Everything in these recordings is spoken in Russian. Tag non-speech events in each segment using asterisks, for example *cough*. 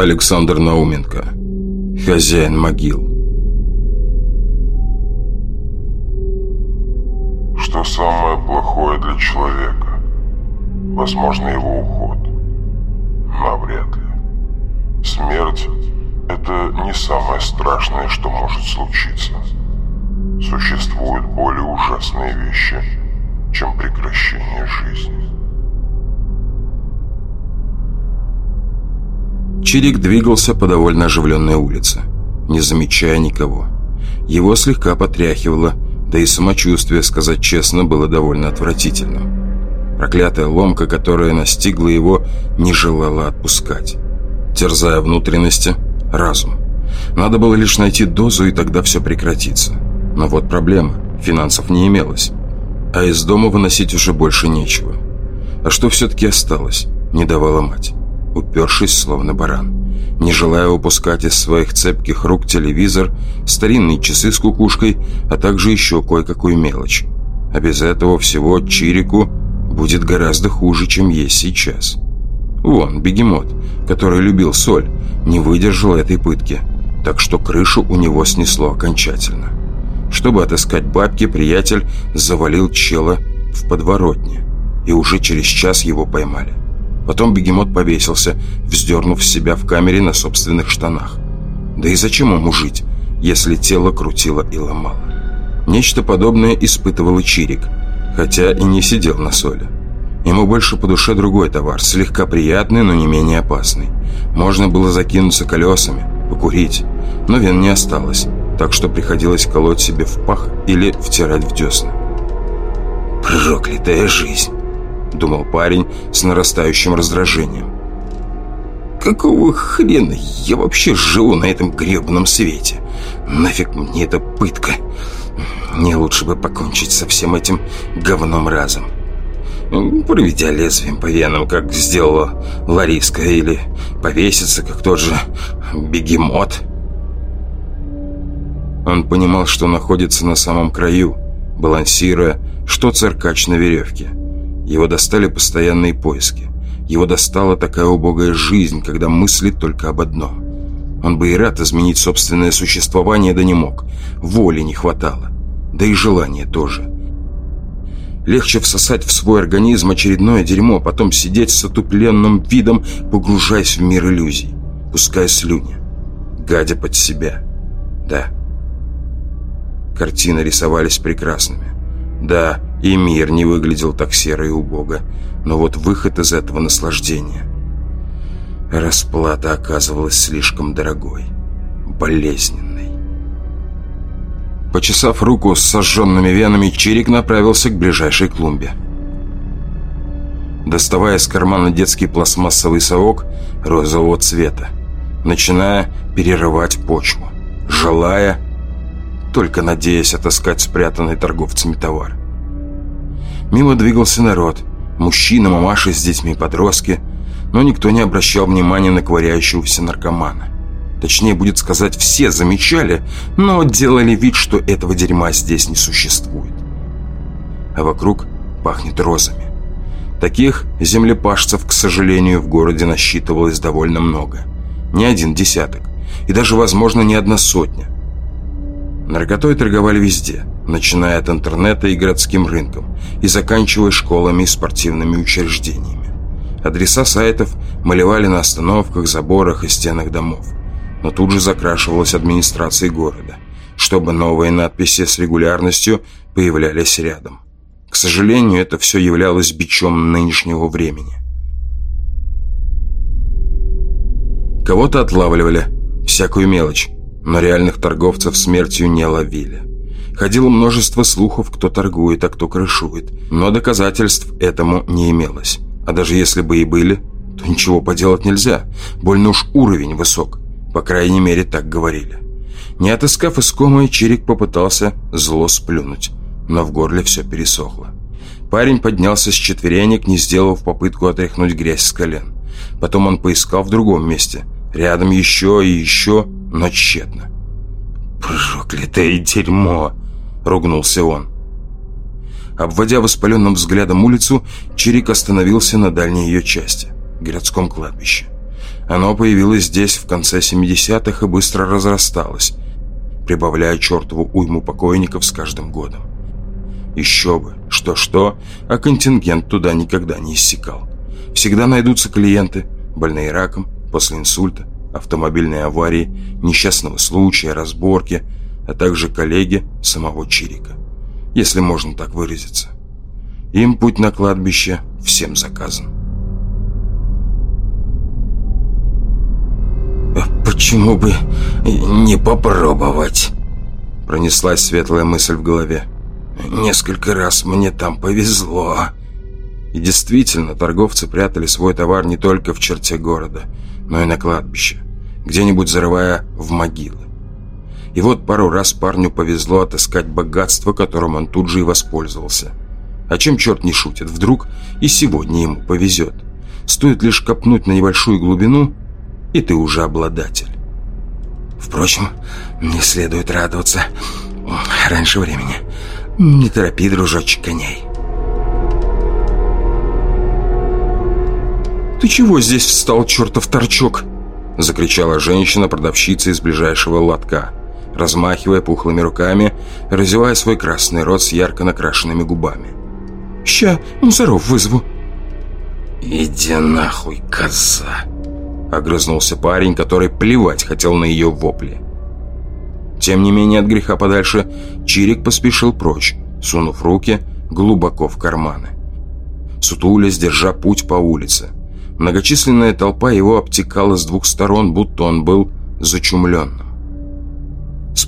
Александр Науменко, хозяин могил. Что самое плохое для человека? Возможно, его уход. Навряд ли. Смерть – это не самое страшное, что может случиться. Существуют более ужасные вещи, чем прекращение жизни. Чирик двигался по довольно оживленной улице, не замечая никого. Его слегка потряхивало, да и самочувствие, сказать честно, было довольно отвратительным. Проклятая ломка, которая настигла его, не желала отпускать. Терзая внутренности, разум. Надо было лишь найти дозу, и тогда все прекратится. Но вот проблема. Финансов не имелось. А из дома выносить уже больше нечего. А что все-таки осталось? Не давала мать упершись словно баран. Не желая упускать из своих цепких рук телевизор, старинные часы с кукушкой, а также еще кое-какую мелочь. А без этого всего Чирику будет гораздо хуже, чем есть сейчас. Вон, бегемот, который любил соль, не выдержал этой пытки, так что крышу у него снесло окончательно. Чтобы отыскать бабки, приятель завалил чела в подворотне, и уже через час его поймали. Потом бегемот повесился, вздернув себя в камере на собственных штанах. Да и зачем ему жить, если тело крутило и ломало? Нечто подобное испытывал и Чирик, хотя и не сидел на соли. Ему больше по душе другой товар, слегка приятный, но не менее опасный. Можно было закинуться колесами, покурить, но вен не осталось, так что приходилось колоть себе в пах или втирать в десна. «Проклятая жизнь!» Думал парень с нарастающим раздражением. Какого хрена я вообще живу на этом гребаном свете? Нафиг мне эта пытка? Мне лучше бы покончить со всем этим говном разом. Проведя лезвием по венам, как сделала Лариска, или повеситься, как тот же бегемот. Он понимал, что находится на самом краю, балансируя, что циркач на веревке. Его достали постоянные поиски. Его достала такая убогая жизнь, когда мыслит только об одном. Он бы и рад изменить собственное существование, да не мог. Воли не хватало. Да и желания тоже. Легче всосать в свой организм очередное дерьмо, а потом сидеть с отупленным видом, погружаясь в мир иллюзий, пуская слюни, гадя под себя. Да. Картины рисовались прекрасными. Да, и мир не выглядел так серо и убого, но вот выход из этого наслаждения. Расплата оказывалась слишком дорогой, болезненной. Почесав руку с сожженными венами, Чирик направился к ближайшей клумбе. Доставая из кармана детский пластмассовый совок розового цвета, начиная перерывать почву, желая только надеясь отыскать спрятанный торговцами товар. Мимо двигался народ, мужчины, мамаши с детьми, подростки, но никто не обращал внимания на ковыряющегося наркомана. Точнее, будет сказать, все замечали, но делали вид, что этого дерьма здесь не существует. А вокруг пахнет розами. Таких землепашцев, к сожалению, в городе насчитывалось довольно много. Не один десяток. И даже, возможно, не одна сотня. Наркотой торговали везде, начиная от интернета и городским рынком и заканчивая школами и спортивными учреждениями. Адреса сайтов малевали на остановках, заборах и стенах домов, но тут же закрашивалась администрацией города, чтобы новые надписи с регулярностью появлялись рядом. К сожалению, это все являлось бичом нынешнего времени. Кого-то отлавливали, всякую мелочь, но реальных торговцев смертью не ловили. Ходило множество слухов, кто торгует, а кто крышует, но доказательств этому не имелось. А даже если бы и были, то ничего поделать нельзя, больно уж уровень высок, по крайней мере так говорили. Не отыскав искомое, Чирик попытался зло сплюнуть, но в горле все пересохло. Парень поднялся с четверенек, не сделав попытку отряхнуть грязь с колен. Потом он поискал в другом месте, рядом еще и еще, но тщетно. «Проклятое дерьмо!» — ругнулся он. Обводя воспаленным взглядом улицу, Чирик остановился на дальней ее части, городском кладбище. Оно появилось здесь в конце 70-х и быстро разрасталось, прибавляя чертову уйму покойников с каждым годом. Еще бы, что-что, а контингент туда никогда не иссякал. Всегда найдутся клиенты, больные раком, после инсульта, автомобильной аварии, несчастного случая, разборки, а также коллеги самого Чирика, если можно так выразиться. Им путь на кладбище всем заказан. «Почему бы не попробовать?» Пронеслась светлая мысль в голове. «Несколько раз мне там повезло». И действительно, торговцы прятали свой товар не только в черте города, но и на кладбище, где-нибудь зарывая в могилы. И вот пару раз парню повезло отыскать богатство, которым он тут же и воспользовался. А чем черт не шутит, вдруг и сегодня ему повезет. Стоит лишь копнуть на небольшую глубину, и ты уже обладатель. Впрочем, не следует радоваться раньше времени. Не торопи, дружочек, коней. «Ты чего здесь встал, чертов торчок?» Закричала женщина-продавщица из ближайшего лотка, размахивая пухлыми руками, разевая свой красный рот с ярко накрашенными губами. «Ща мусоров вызову!» «Иди нахуй, коза!» Огрызнулся парень, который плевать хотел на ее вопли. Тем не менее, от греха подальше, Чирик поспешил прочь, сунув руки глубоко в карманы. Сутуля, держа путь по улице. Многочисленная толпа его обтекала с двух сторон, будто он был зачумленным.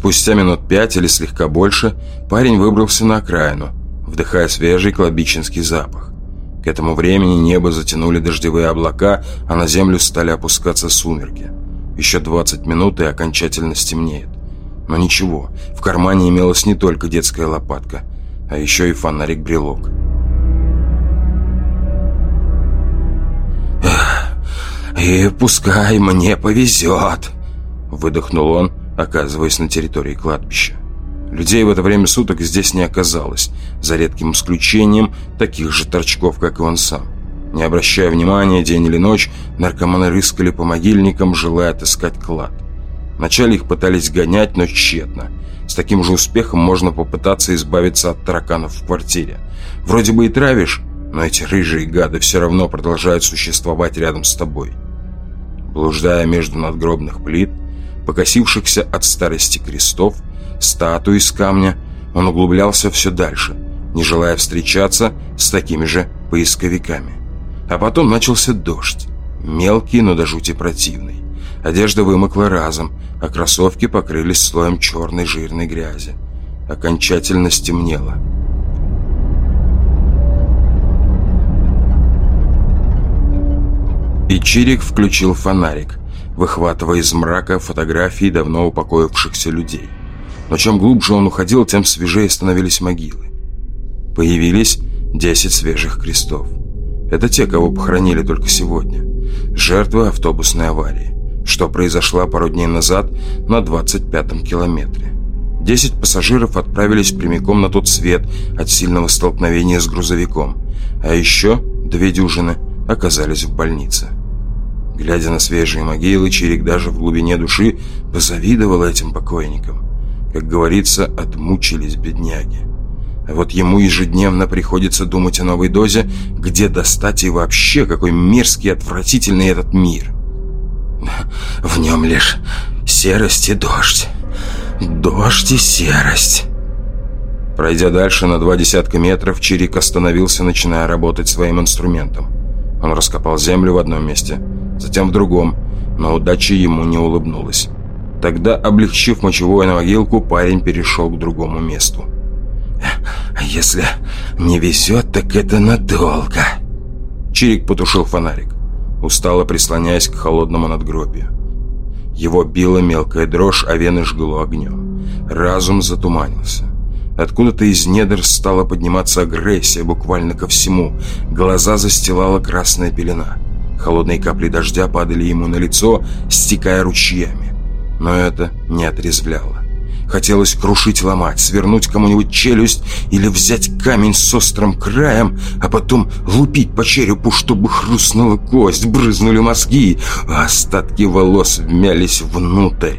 Спустя минут пять или слегка больше парень выбрался на окраину, вдыхая свежий клобичинский запах. К этому времени небо затянули дождевые облака, а на землю стали опускаться сумерки. Еще 20 минут и окончательно стемнеет. Но ничего, в кармане имелась не только детская лопатка, а еще и фонарик-брелок. «И пускай мне повезет», — выдохнул он, оказываясь на территории кладбища. Людей в это время суток здесь не оказалось, за редким исключением таких же торчков, как и он сам. Не обращая внимания, день или ночь, наркоманы рыскали по могильникам, желая отыскать клад. Вначале их пытались гонять, но тщетно. С таким же успехом можно попытаться избавиться от тараканов в квартире. Вроде бы и травишь, но эти рыжие гады все равно продолжают существовать рядом с тобой. Блуждая между надгробных плит, покосившихся от старости крестов, статуи из камня, он углублялся все дальше, не желая встречаться с такими же поисковиками. А потом начался дождь, мелкий, но до жути противный. Одежда вымокла разом, а кроссовки покрылись слоем черной жирной грязи. Окончательно стемнело. И Чирик включил фонарик, выхватывая из мрака фотографии давно упокоившихся людей – но чем глубже он уходил, тем свежее становились могилы. Появились 10 свежих крестов. Это те, кого похоронили только сегодня. Жертвы автобусной аварии, что произошла пару дней назад на 25-м километре. 10 пассажиров отправились прямиком на тот свет от сильного столкновения с грузовиком, а еще две дюжины оказались в больнице. Глядя на свежие могилы, Чирик даже в глубине души позавидовал этим покойникам. Как говорится, отмучились бедняги. А вот ему ежедневно приходится думать о новой дозе, где достать и вообще, какой мерзкий и отвратительный этот мир. В нем лишь серость и дождь. Дождь и серость. Пройдя дальше на два десятка метров, Чирик остановился, начиная работать своим инструментом. Он раскопал землю в одном месте, затем в другом, но удача ему не улыбнулась. Тогда, облегчив мочевое на могилку, парень перешел к другому месту. «Если не везет, так это надолго!» Чирик потушил фонарик, устало прислоняясь к холодному надгробию. Его била мелкая дрожь, а вены жгло огнем. Разум затуманился. Откуда-то из недр стала подниматься агрессия буквально ко всему. Глаза застилала красная пелена. Холодные капли дождя падали ему на лицо, стекая ручьями но это не отрезвляло. Хотелось крушить, ломать, свернуть кому-нибудь челюсть или взять камень с острым краем, а потом лупить по черепу, чтобы хрустнула кость, брызнули мозги, а остатки волос вмялись внутрь.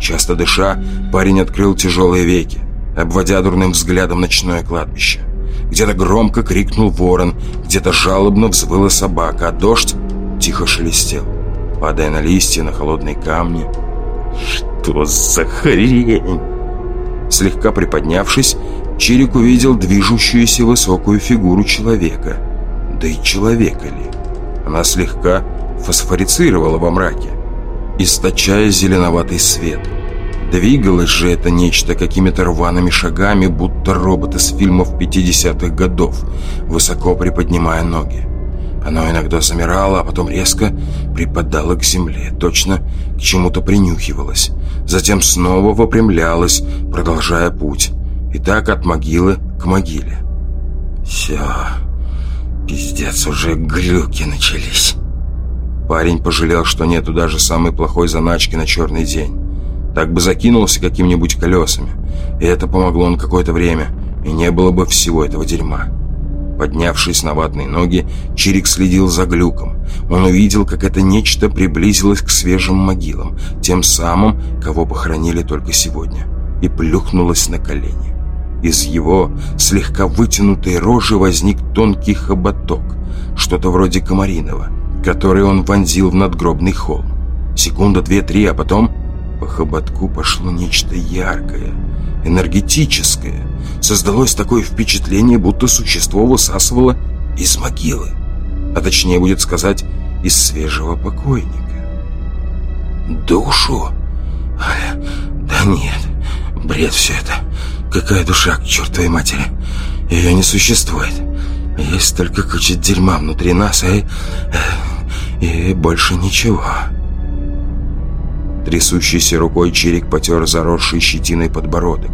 Часто дыша, парень открыл тяжелые веки, обводя дурным взглядом ночное кладбище. Где-то громко крикнул ворон, где-то жалобно взвыла собака, а дождь тихо шелестел, падая на листья, на холодные камни. «Что за хрень?» Слегка приподнявшись, Чирик увидел движущуюся высокую фигуру человека. Да и человека ли? Она слегка фосфорицировала во мраке, источая зеленоватый свет. Двигалось же это нечто какими-то рваными шагами, будто робот из фильмов 50-х годов, высоко приподнимая ноги. Оно иногда замирало, а потом резко припадало к земле, точно к чему-то принюхивалось. Затем снова выпрямлялось, продолжая путь. И так от могилы к могиле. «Все, пиздец, уже глюки начались». Парень пожалел, что нету даже самой плохой заначки на черный день. Так бы закинулся какими-нибудь колесами. И это помогло на какое-то время, и не было бы всего этого дерьма. Поднявшись на ватные ноги, Чирик следил за глюком. Он увидел, как это нечто приблизилось к свежим могилам, тем самым, кого похоронили только сегодня, и плюхнулось на колени. Из его слегка вытянутой рожи возник тонкий хоботок, что-то вроде комариного, который он вонзил в надгробный холм. Секунда, две, три, а потом по хоботку пошло нечто яркое, энергетическое, Создалось такое впечатление, будто существо высасывало из могилы. А точнее будет сказать, из свежего покойника. Душу? Да нет, бред все это. Какая душа к чертовой матери? Ее не существует. Есть только куча дерьма внутри нас, и... и больше ничего. Трясущейся рукой Чирик потер заросший щетиной подбородок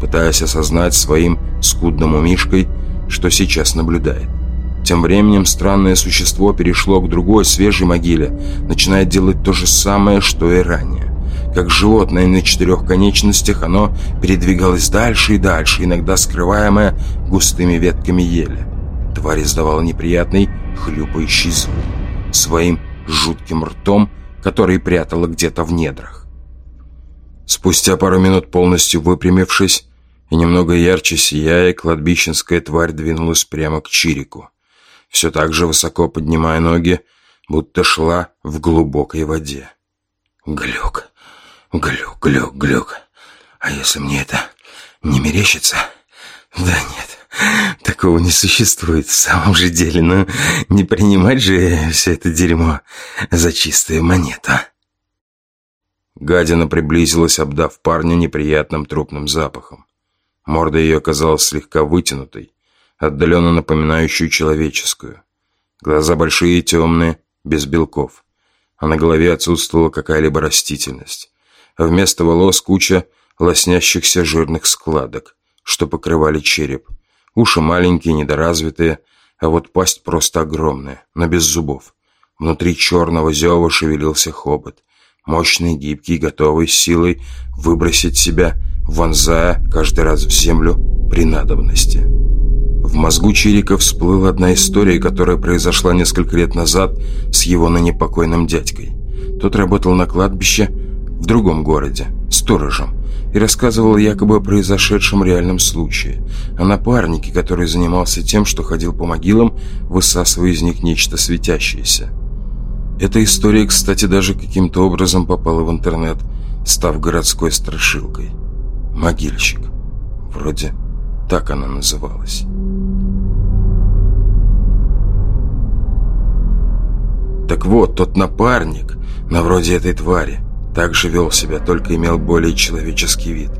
пытаясь осознать своим скудным умишкой, что сейчас наблюдает. Тем временем странное существо перешло к другой свежей могиле, начинает делать то же самое, что и ранее. Как животное на четырех конечностях, оно передвигалось дальше и дальше, иногда скрываемое густыми ветками ели. Тварь издавала неприятный хлюпающий звук своим жутким ртом, который прятала где-то в недрах. Спустя пару минут полностью выпрямившись, и немного ярче сияя, кладбищенская тварь двинулась прямо к Чирику, все так же высоко поднимая ноги, будто шла в глубокой воде. Глюк, глюк, глюк, глюк. А если мне это не мерещится? Да нет, *laughs* такого не существует в самом же деле, но не принимать же все это дерьмо за чистую монету. Гадина приблизилась, обдав парня неприятным трупным запахом. Морда ее казалась слегка вытянутой, отдаленно напоминающую человеческую. Глаза большие и темные, без белков. А на голове отсутствовала какая-либо растительность. А вместо волос куча лоснящихся жирных складок, что покрывали череп. Уши маленькие, недоразвитые, а вот пасть просто огромная, но без зубов. Внутри черного зева шевелился хобот. Мощный, гибкий, готовый силой выбросить себя вонзая каждый раз в землю при надобности. В мозгу Чирика всплыла одна история, которая произошла несколько лет назад с его ныне покойным дядькой. Тот работал на кладбище в другом городе, сторожем, и рассказывал якобы о произошедшем реальном случае, о напарнике, который занимался тем, что ходил по могилам, высасывая из них нечто светящееся. Эта история, кстати, даже каким-то образом попала в интернет, став городской страшилкой. Могильщик. Вроде так она называлась. Так вот, тот напарник, на вроде этой твари, также вел себя, только имел более человеческий вид.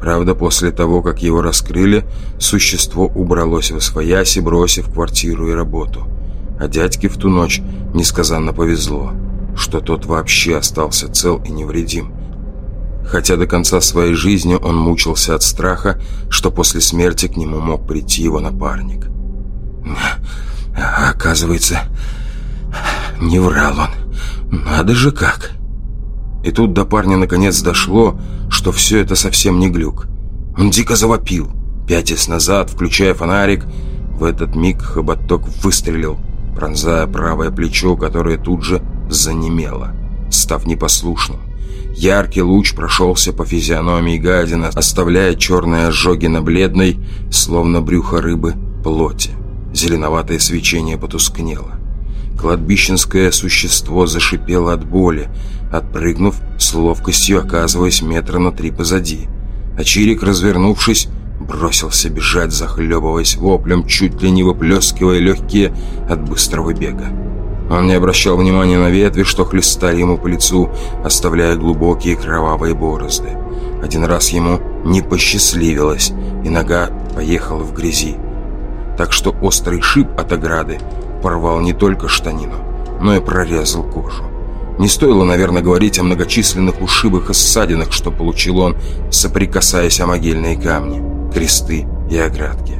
Правда, после того, как его раскрыли, существо убралось во свояси, бросив квартиру и работу. А дядьке в ту ночь несказанно повезло, что тот вообще остался цел и невредим хотя до конца своей жизни он мучился от страха, что после смерти к нему мог прийти его напарник. Оказывается, не врал он. Надо же как. И тут до парня наконец дошло, что все это совсем не глюк. Он дико завопил, пятясь назад, включая фонарик. В этот миг хоботок выстрелил, пронзая правое плечо, которое тут же занемело, став непослушным. Яркий луч прошелся по физиономии гадина, оставляя черные ожоги на бледной, словно брюхо рыбы, плоти. Зеленоватое свечение потускнело. Кладбищенское существо зашипело от боли, отпрыгнув с ловкостью, оказываясь метра на три позади. А Чирик, развернувшись, бросился бежать, захлебываясь воплем, чуть ли не выплескивая легкие от быстрого бега. Он не обращал внимания на ветви, что хлестали ему по лицу, оставляя глубокие кровавые борозды. Один раз ему не посчастливилось, и нога поехала в грязи. Так что острый шип от ограды порвал не только штанину, но и прорезал кожу. Не стоило, наверное, говорить о многочисленных ушибах и ссадинах, что получил он, соприкасаясь о могильные камни, кресты и оградки.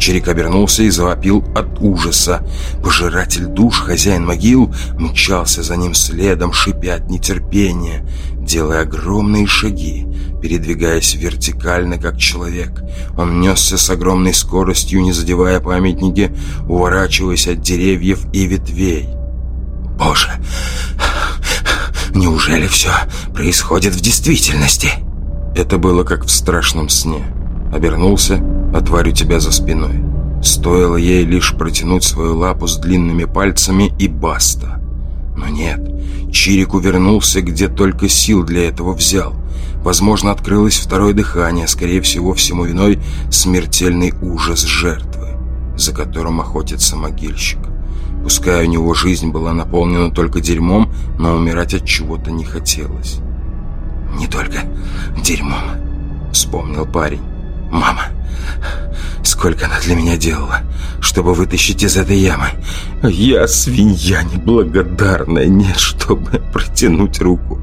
Чирик обернулся и завопил от ужаса. Пожиратель душ, хозяин могил, мчался за ним следом, шипя от нетерпения, делая огромные шаги, передвигаясь вертикально, как человек. Он несся с огромной скоростью, не задевая памятники, уворачиваясь от деревьев и ветвей. «Боже, неужели все происходит в действительности?» Это было как в страшном сне. Обернулся, тварь у тебя за спиной. Стоило ей лишь протянуть свою лапу с длинными пальцами и баста. Но нет, Чирик увернулся, где только сил для этого взял. Возможно, открылось второе дыхание, скорее всего, всему виной смертельный ужас жертвы, за которым охотится могильщик. Пускай у него жизнь была наполнена только дерьмом, но умирать от чего-то не хотелось. «Не только дерьмом», — вспомнил парень. «Мама, сколько она для меня делала, чтобы вытащить из этой ямы. Я свинья неблагодарная, не чтобы протянуть руку.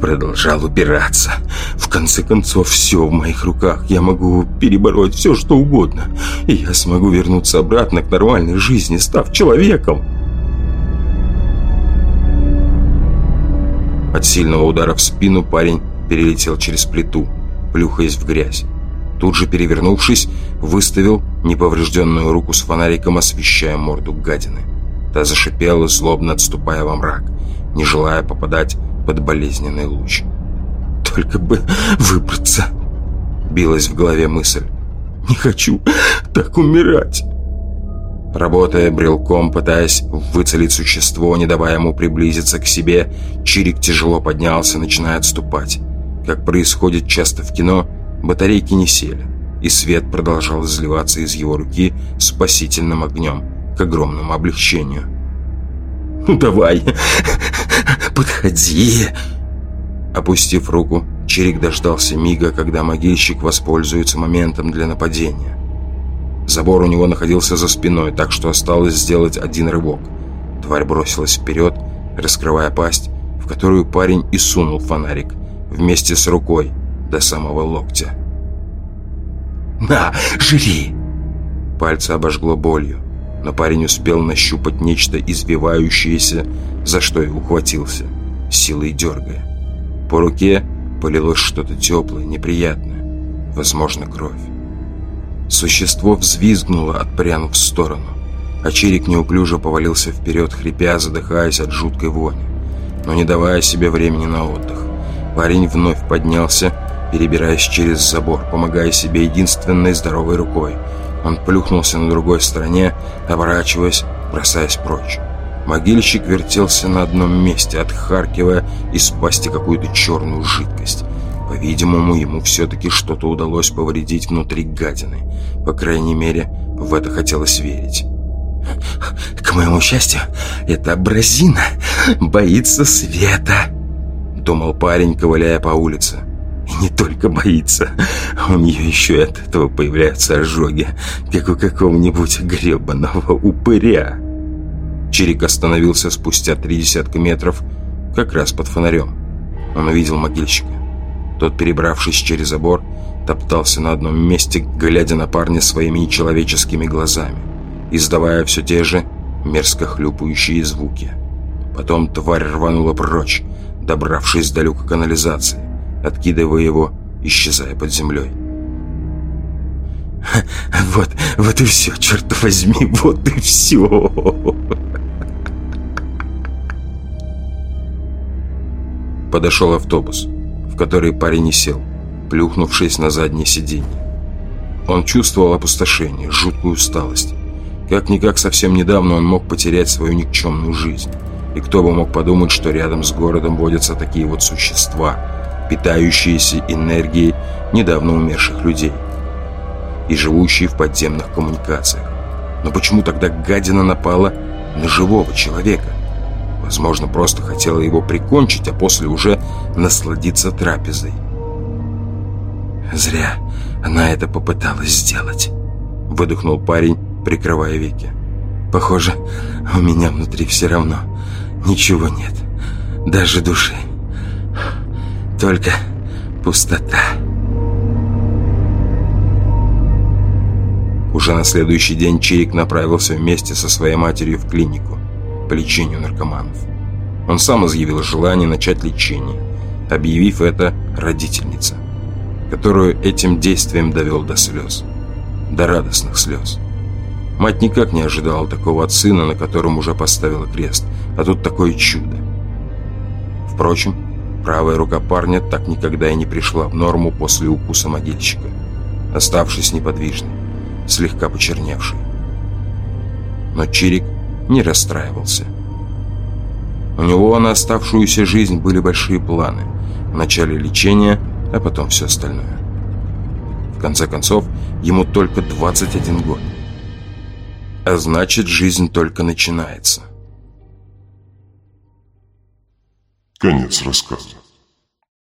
Продолжал упираться. В конце концов, все в моих руках. Я могу перебороть все, что угодно. И я смогу вернуться обратно к нормальной жизни, став человеком». От сильного удара в спину парень перелетел через плиту, плюхаясь в грязь. Тут же, перевернувшись, выставил неповрежденную руку с фонариком, освещая морду гадины. Та зашипела, злобно отступая во мрак, не желая попадать под болезненный луч. «Только бы выбраться!» Билась в голове мысль. «Не хочу так умирать!» Работая брелком, пытаясь выцелить существо, не давая ему приблизиться к себе, Чирик тяжело поднялся, начиная отступать. Как происходит часто в кино, Батарейки не сели, и свет продолжал изливаться из его руки спасительным огнем к огромному облегчению. «Ну давай, *laughs* подходи!» Опустив руку, Чирик дождался мига, когда могильщик воспользуется моментом для нападения. Забор у него находился за спиной, так что осталось сделать один рывок. Тварь бросилась вперед, раскрывая пасть, в которую парень и сунул фонарик, вместе с рукой, до самого локтя. «На, жри!» Пальцы обожгло болью, но парень успел нащупать нечто избивающееся, за что и ухватился, силой дергая. По руке полилось что-то теплое, неприятное, возможно, кровь. Существо взвизгнуло, отпрянув в сторону, а Чирик неуклюже повалился вперед, хрипя, задыхаясь от жуткой вони, но не давая себе времени на отдых. Парень вновь поднялся перебираясь через забор, помогая себе единственной здоровой рукой. Он плюхнулся на другой стороне, оборачиваясь, бросаясь прочь. Могильщик вертелся на одном месте, отхаркивая из пасти какую-то черную жидкость. По-видимому, ему все-таки что-то удалось повредить внутри гадины. По крайней мере, в это хотелось верить. «К моему счастью, эта абразина боится света», — думал парень, ковыляя по улице. Не только боится, у нее еще и от этого появляются ожоги, как у какого-нибудь гребаного упыря. Чирик остановился спустя три десятка метров, как раз под фонарем. Он увидел могильщика. Тот, перебравшись через забор, топтался на одном месте, глядя на парня своими нечеловеческими глазами, издавая все те же мерзко хлюпающие звуки. Потом тварь рванула прочь, добравшись до люка канализации откидывая его, исчезая под землей. *laughs* «Вот, вот и все, черт возьми, *laughs* вот и все!» Подошел автобус, в который парень не сел, плюхнувшись на заднее сиденье. Он чувствовал опустошение, жуткую усталость. Как-никак совсем недавно он мог потерять свою никчемную жизнь. И кто бы мог подумать, что рядом с городом водятся такие вот существа, питающиеся энергией недавно умерших людей и живущие в подземных коммуникациях. Но почему тогда гадина напала на живого человека? Возможно, просто хотела его прикончить, а после уже насладиться трапезой. Зря она это попыталась сделать. Выдохнул парень, прикрывая веки. Похоже, у меня внутри все равно ничего нет. Даже души. Только пустота. Уже на следующий день Чирик направился вместе со своей матерью в клинику по лечению наркоманов. Он сам изъявил желание начать лечение, объявив это родительнице, которую этим действием довел до слез, до радостных слез. Мать никак не ожидала такого от сына, на котором уже поставила крест, а тут такое чудо. Впрочем, правая рука парня так никогда и не пришла в норму после укуса могильщика, оставшись неподвижной, слегка почерневшей. Но Чирик не расстраивался. У него на оставшуюся жизнь были большие планы. Вначале лечение, а потом все остальное. В конце концов, ему только 21 год. А значит, жизнь только начинается. Конец рассказа.